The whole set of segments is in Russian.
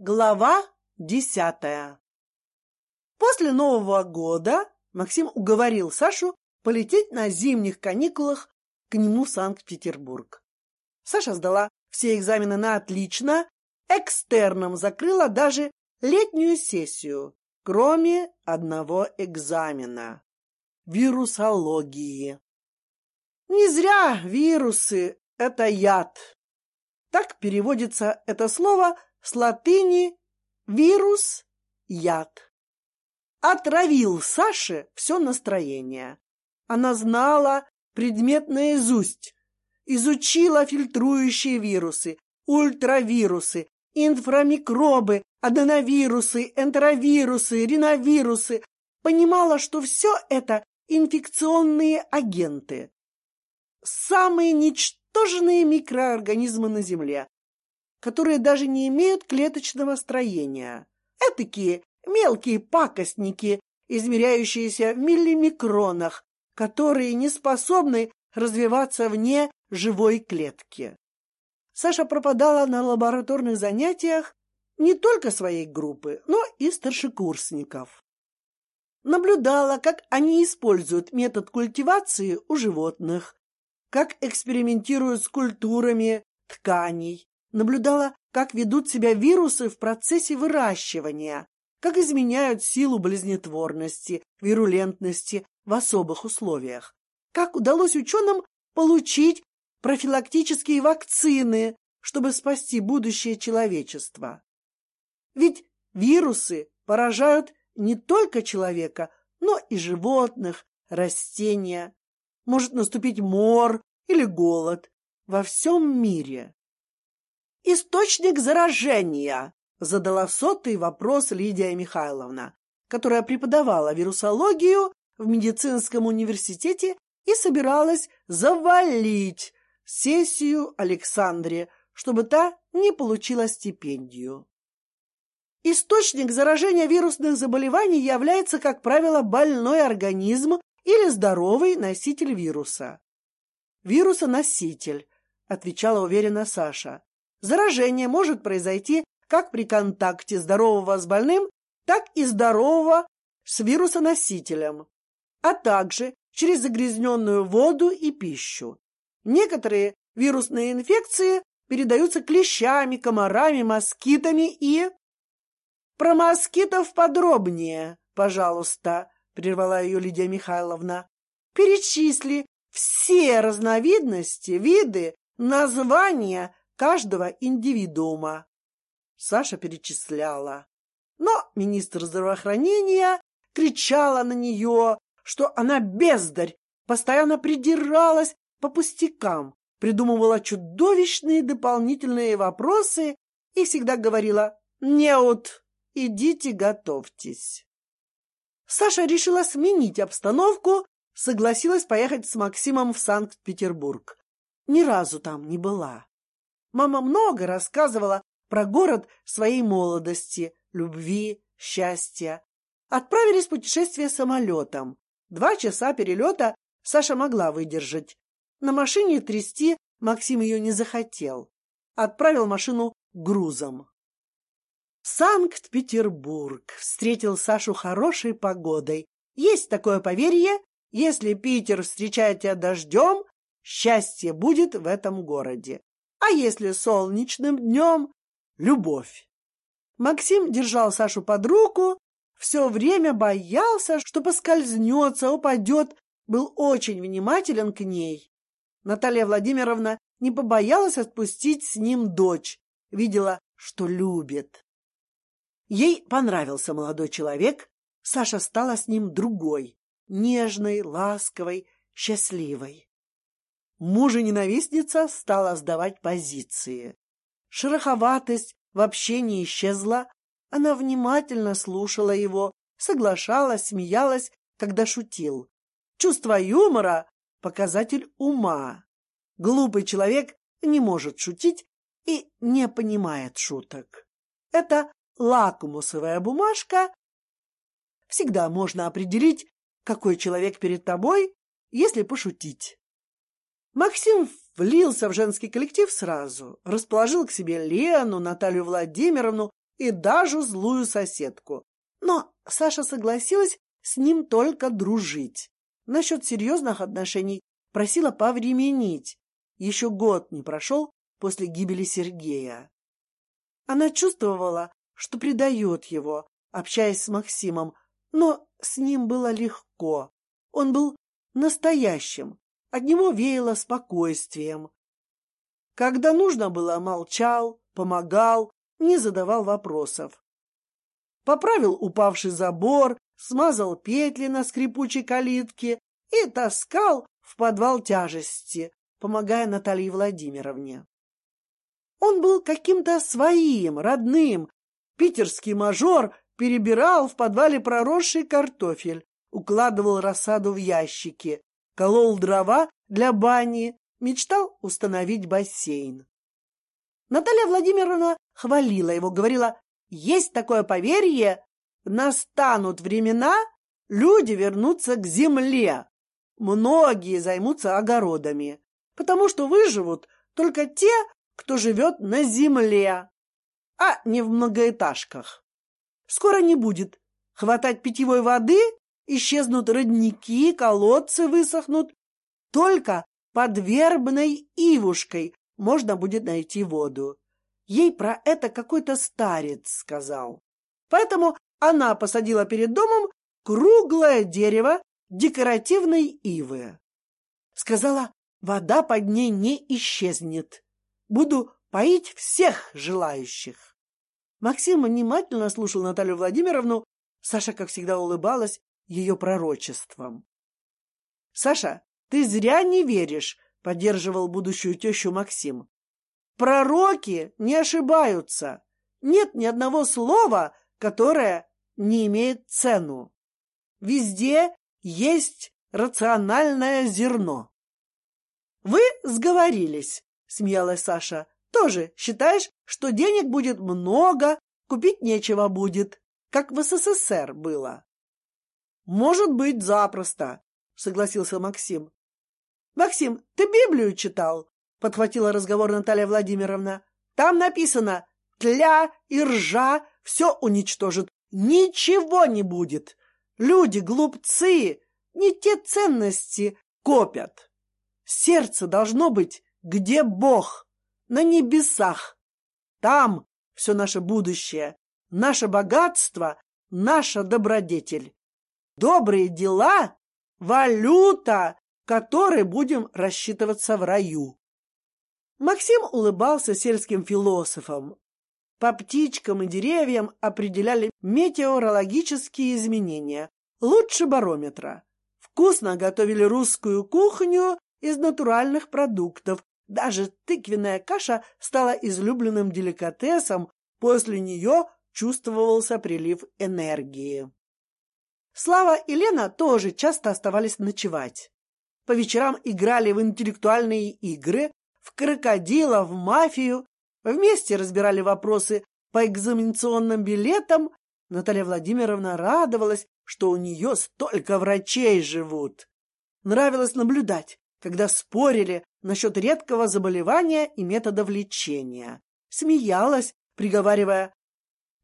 Глава десятая. После Нового года Максим уговорил Сашу полететь на зимних каникулах к нему в Санкт-Петербург. Саша сдала все экзамены на отлично, экстерном закрыла даже летнюю сессию, кроме одного экзамена — вирусологии. Не зря вирусы — это яд. Так переводится это слово с латыни «вирус» — яд. Отравил Саше все настроение. Она знала предмет наизусть, изучила фильтрующие вирусы, ультравирусы, инфрамикробы, аденовирусы, энтеровирусы, риновирусы. Понимала, что все это инфекционные агенты. Самые ничтожные микроорганизмы на Земле, которые даже не имеют клеточного строения. Этакие мелкие пакостники, измеряющиеся в миллимикронах, которые не способны развиваться вне живой клетки. Саша пропадала на лабораторных занятиях не только своей группы, но и старшекурсников. Наблюдала, как они используют метод культивации у животных, как экспериментируют с культурами тканей, наблюдала, как ведут себя вирусы в процессе выращивания, как изменяют силу болезнетворности, вирулентности в особых условиях, как удалось ученым получить профилактические вакцины, чтобы спасти будущее человечества. Ведь вирусы поражают не только человека, но и животных, растения. Может наступить мор или голод во всем мире. Источник заражения, задала сотый вопрос Лидия Михайловна, которая преподавала вирусологию в медицинском университете и собиралась завалить сессию Александре, чтобы та не получила стипендию. Источник заражения вирусных заболеваний является, как правило, больной организм или здоровый носитель вируса. Вирусоноситель, отвечала уверенно Саша. Заражение может произойти как при контакте здорового с больным, так и здорового с вирусоносителем, а также через загрязненную воду и пищу. Некоторые вирусные инфекции передаются клещами, комарами, москитами и... Про москитов подробнее, пожалуйста, прервала ее Лидия Михайловна. Перечисли все разновидности, виды, названия каждого индивидуума. Саша перечисляла. Но министр здравоохранения кричала на нее, что она бездарь, постоянно придиралась по пустякам, придумывала чудовищные дополнительные вопросы и всегда говорила «Неут, идите готовьтесь». Саша решила сменить обстановку, согласилась поехать с Максимом в Санкт-Петербург. Ни разу там не была. Мама много рассказывала про город своей молодости, любви, счастья. Отправились в путешествие самолетом. Два часа перелета Саша могла выдержать. На машине трясти Максим ее не захотел. Отправил машину грузом. Санкт-Петербург встретил Сашу хорошей погодой. Есть такое поверье, если Питер встречает тебя дождем, счастье будет в этом городе. А если солнечным днем, любовь. Максим держал Сашу под руку, все время боялся, что поскользнется, упадет, был очень внимателен к ней. Наталья Владимировна не побоялась отпустить с ним дочь, видела, что любит. Ей понравился молодой человек, Саша стала с ним другой, нежной, ласковой, счастливой. Мужа-ненавистница стала сдавать позиции. Шероховатость в общении исчезла, она внимательно слушала его, соглашалась, смеялась, когда шутил. Чувство юмора — показатель ума. Глупый человек не может шутить и не понимает шуток. Это лакмусовая бумажка. Всегда можно определить, какой человек перед тобой, если пошутить. Максим влился в женский коллектив сразу, расположил к себе Лену, Наталью Владимировну и даже злую соседку. Но Саша согласилась с ним только дружить. Насчет серьезных отношений просила повременить. Еще год не прошел после гибели Сергея. Она чувствовала, что предает его, общаясь с Максимом, но с ним было легко. Он был настоящим, от него веяло спокойствием. Когда нужно было, молчал, помогал, не задавал вопросов. Поправил упавший забор, смазал петли на скрипучей калитке и таскал в подвал тяжести, помогая Наталье Владимировне. Он был каким-то своим, родным. Питерский мажор перебирал в подвале проросший картофель, укладывал рассаду в ящики, колол дрова для бани, мечтал установить бассейн. Наталья Владимировна хвалила его, говорила, есть такое поверье, настанут времена, люди вернутся к земле, многие займутся огородами, потому что выживут только те, кто живет на земле, а не в многоэтажках. Скоро не будет хватать питьевой воды, исчезнут родники, колодцы высохнут. Только под вербной ивушкой можно будет найти воду. Ей про это какой-то старец сказал. Поэтому она посадила перед домом круглое дерево декоративной ивы. Сказала, вода под ней не исчезнет. Буду поить всех желающих. Максим внимательно слушал Наталью Владимировну. Саша, как всегда, улыбалась ее пророчеством. — Саша, ты зря не веришь, — поддерживал будущую тещу Максим. — Пророки не ошибаются. Нет ни одного слова, которое не имеет цену. Везде есть рациональное зерно. — Вы сговорились, смеялась Саша. Тоже считаешь, что денег будет много, купить нечего будет, как в СССР было? Может быть, запросто, согласился Максим. Максим, ты Библию читал? Подхватила разговор Наталья Владимировна. Там написано «Тля и ржа все уничтожит, ничего не будет. Люди глупцы, не те ценности копят. Сердце должно быть где Бог? На небесах. Там все наше будущее, наше богатство, наша добродетель. Добрые дела — валюта, которой будем рассчитываться в раю. Максим улыбался сельским философам. По птичкам и деревьям определяли метеорологические изменения, лучше барометра. Вкусно готовили русскую кухню из натуральных продуктов, даже тыквенная каша стала излюбленным деликатесом, после нее чувствовался прилив энергии. Слава и Лена тоже часто оставались ночевать. По вечерам играли в интеллектуальные игры, в крокодила, в мафию, вместе разбирали вопросы по экзаменационным билетам. Наталья Владимировна радовалась, что у нее столько врачей живут. Нравилось наблюдать, когда спорили насчет редкого заболевания и методов лечения. Смеялась, приговаривая,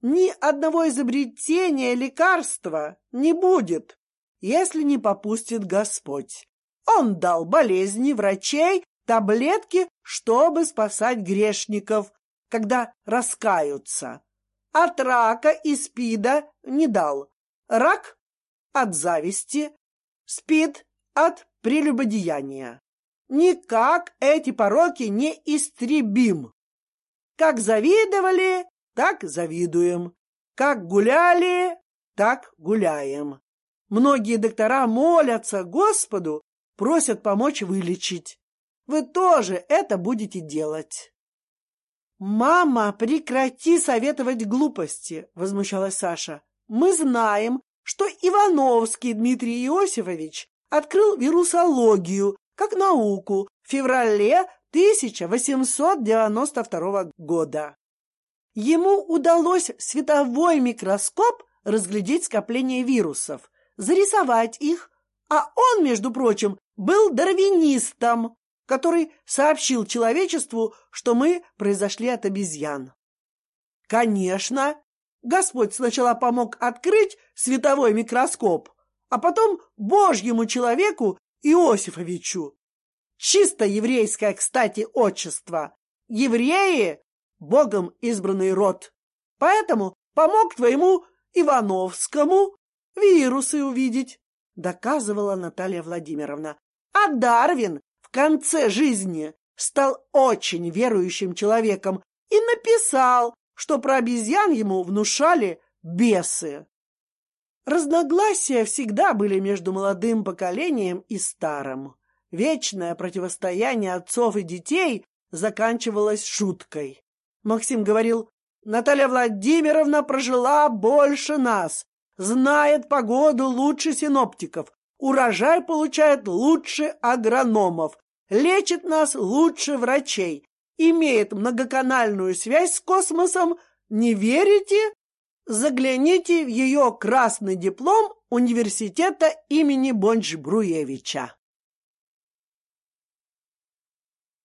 «Ни одного изобретения лекарства не будет, если не попустит Господь. Он дал болезни, врачей, таблетки, чтобы спасать грешников, когда раскаются. От рака и спида не дал. Рак от зависти, спид от прелюбодеяния. Никак эти пороки не истребим. Как завидовали, так завидуем. Как гуляли, так гуляем. Многие доктора молятся Господу, просят помочь вылечить. Вы тоже это будете делать. «Мама, прекрати советовать глупости!» — возмущалась Саша. «Мы знаем, что Ивановский Дмитрий Иосифович открыл вирусологию как науку в феврале 1892 года. Ему удалось световой микроскоп разглядеть скопление вирусов, зарисовать их, а он, между прочим, был дарвинистом, который сообщил человечеству, что мы произошли от обезьян. Конечно, Господь сначала помог открыть световой микроскоп, а потом Божьему человеку Иосифовичу. Чисто еврейское, кстати, отчество. Евреи — Богом избранный род. Поэтому помог твоему Ивановскому вирусы увидеть, доказывала Наталья Владимировна. А Дарвин в конце жизни стал очень верующим человеком и написал, что про обезьян ему внушали бесы. Разногласия всегда были между молодым поколением и старым. Вечное противостояние отцов и детей заканчивалось шуткой. Максим говорил, Наталья Владимировна прожила больше нас, знает погоду лучше синоптиков, урожай получает лучше агрономов, лечит нас лучше врачей, имеет многоканальную связь с космосом. Не верите? Загляните в ее красный диплом университета имени Бонч-Бруевича.